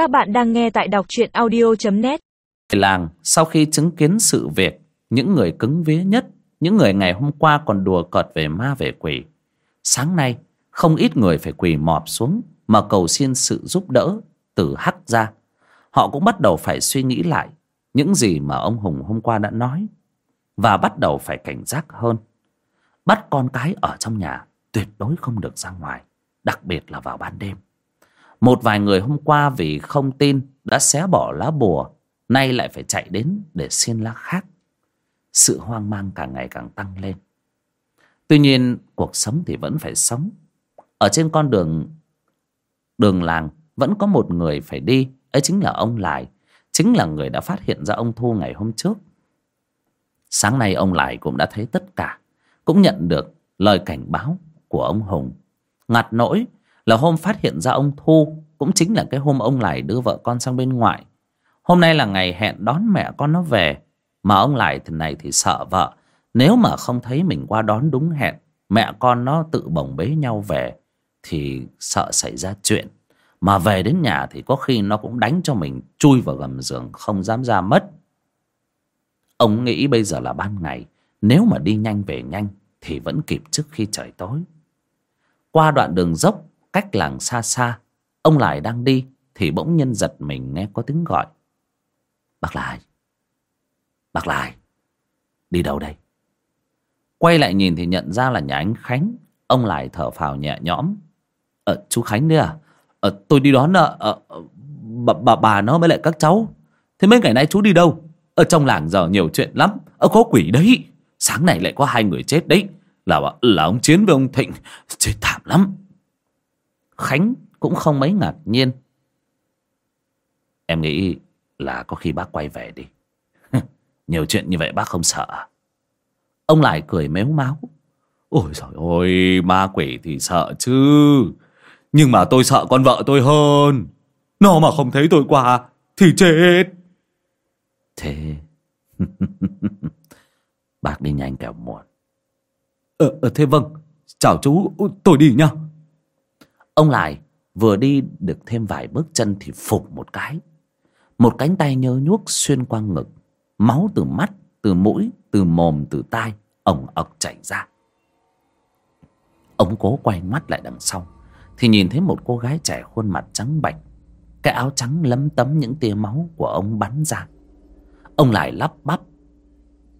Các bạn đang nghe tại đọc truyện audio.net Làng, sau khi chứng kiến sự việc, Những người cứng vía nhất, Những người ngày hôm qua còn đùa cợt về ma về quỷ. Sáng nay, Không ít người phải quỳ mọp xuống Mà cầu xin sự giúp đỡ Từ hắc ra Họ cũng bắt đầu phải suy nghĩ lại Những gì mà ông Hùng hôm qua đã nói Và bắt đầu phải cảnh giác hơn. Bắt con cái ở trong nhà Tuyệt đối không được ra ngoài, Đặc biệt là vào ban đêm một vài người hôm qua vì không tin đã xé bỏ lá bùa, nay lại phải chạy đến để xin lá khác. Sự hoang mang càng ngày càng tăng lên. Tuy nhiên, cuộc sống thì vẫn phải sống. Ở trên con đường đường làng vẫn có một người phải đi, ấy chính là ông Lại, chính là người đã phát hiện ra ông Thu ngày hôm trước. Sáng nay ông Lại cũng đã thấy tất cả, cũng nhận được lời cảnh báo của ông Hùng. Ngặt nỗi là hôm phát hiện ra ông Thu cũng chính là cái hôm ông lại đưa vợ con sang bên ngoại. Hôm nay là ngày hẹn đón mẹ con nó về, mà ông lại thì này thì sợ vợ. Nếu mà không thấy mình qua đón đúng hẹn, mẹ con nó tự bồng bế nhau về, thì sợ xảy ra chuyện. Mà về đến nhà thì có khi nó cũng đánh cho mình chui vào gầm giường, không dám ra mất. Ông nghĩ bây giờ là ban ngày, nếu mà đi nhanh về nhanh thì vẫn kịp trước khi trời tối. Qua đoạn đường dốc cách làng xa xa. Ông lại đang đi thì bỗng nhiên giật mình nghe có tiếng gọi. Bác lại bác lại đi đâu đây? Quay lại nhìn thì nhận ra là nhà anh khánh. Ông lại thở phào nhẹ nhõm. Ờ chú khánh đấy à? Ờ tôi đi đón ờ, ờ bà, bà bà nó với lại các cháu. Thế mấy ngày nay chú đi đâu? Ở trong làng giờ nhiều chuyện lắm. Ở có quỷ đấy. Sáng nay lại có hai người chết đấy. Là là ông chiến với ông thịnh. Chết thảm lắm. Khánh cũng không mấy ngạc nhiên. Em nghĩ là có khi bác quay về đi. Nhiều chuyện như vậy bác không sợ. Ông lại cười méo máu. Ôi trời ơi, ma quỷ thì sợ chứ. Nhưng mà tôi sợ con vợ tôi hơn. Nó mà không thấy tôi qua thì chết. Thế... bác đi nhanh kẻo muộn. Ờ, ờ, thế vâng. Chào chú, tôi đi nhá. Ông lại vừa đi được thêm vài bước chân thì phục một cái. Một cánh tay nhơ nhuốc xuyên qua ngực. Máu từ mắt, từ mũi, từ mồm, từ tai, ổng ọc chảy ra. Ông cố quay mắt lại đằng sau. Thì nhìn thấy một cô gái trẻ khuôn mặt trắng bạch. Cái áo trắng lấm tấm những tia máu của ông bắn ra. Ông lại lắp bắp.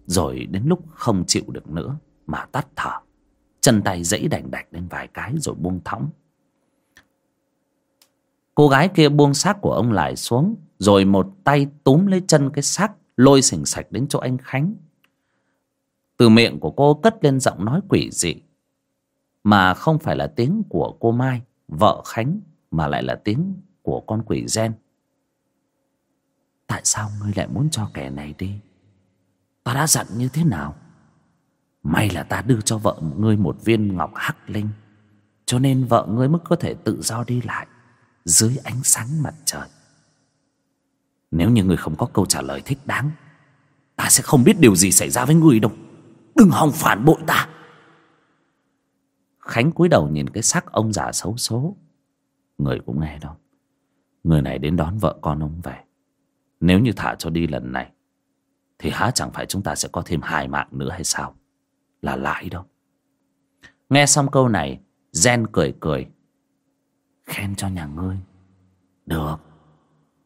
Rồi đến lúc không chịu được nữa mà tắt thở. Chân tay dãy đành đạch lên vài cái rồi buông thõng Cô gái kia buông xác của ông lại xuống, Rồi một tay túm lấy chân cái xác, Lôi sình sạch đến chỗ anh Khánh. Từ miệng của cô cất lên giọng nói quỷ dị, Mà không phải là tiếng của cô Mai, Vợ Khánh, Mà lại là tiếng của con quỷ gen. Tại sao ngươi lại muốn cho kẻ này đi? Ta đã dặn như thế nào? May là ta đưa cho vợ ngươi một viên ngọc hắc linh, Cho nên vợ ngươi mới có thể tự do đi lại dưới ánh sáng mặt trời. Nếu như người không có câu trả lời thích đáng, ta sẽ không biết điều gì xảy ra với người đâu. Đừng hòng phản bội ta. Khánh cúi đầu nhìn cái xác ông già xấu số người cũng nghe đó. Người này đến đón vợ con ông về. Nếu như thả cho đi lần này, thì há chẳng phải chúng ta sẽ có thêm hai mạng nữa hay sao? Là lãi đâu nghe xong câu này, gen cười cười. Khen cho nhà ngươi. Được,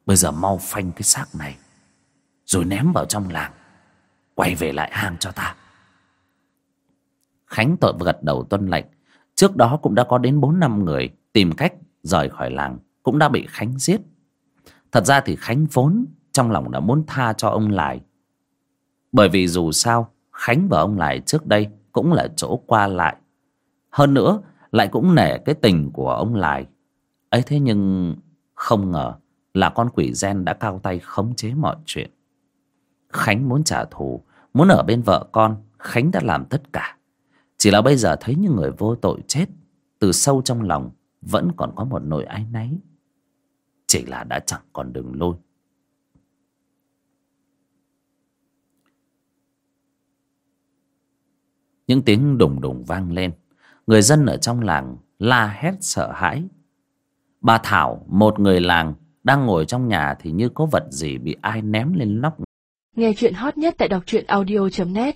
Bây giờ mau phanh cái xác này, Rồi ném vào trong làng, Quay về lại hang cho ta. Khánh tội gật đầu tuân lệnh. Trước đó cũng đã có đến bốn năm người Tìm cách rời khỏi làng, Cũng đã bị Khánh giết. Thật ra thì Khánh vốn Trong lòng đã muốn tha cho ông lại Bởi vì dù sao, Khánh và ông lại trước đây Cũng là chỗ qua lại. Hơn nữa, lại cũng nể cái tình của ông lại ấy thế nhưng không ngờ là con quỷ gen đã cao tay khống chế mọi chuyện. Khánh muốn trả thù, muốn ở bên vợ con, khánh đã làm tất cả. Chỉ là bây giờ thấy những người vô tội chết, từ sâu trong lòng vẫn còn có một nỗi áy náy. Chỉ là đã chẳng còn đường lôi những tiếng đùng đùng vang lên. Người dân ở trong làng la hét sợ hãi. Bà Thảo, một người làng, đang ngồi trong nhà thì như có vật gì bị ai ném lên nóc Nghe chuyện hot nhất tại đọc truyện audio.net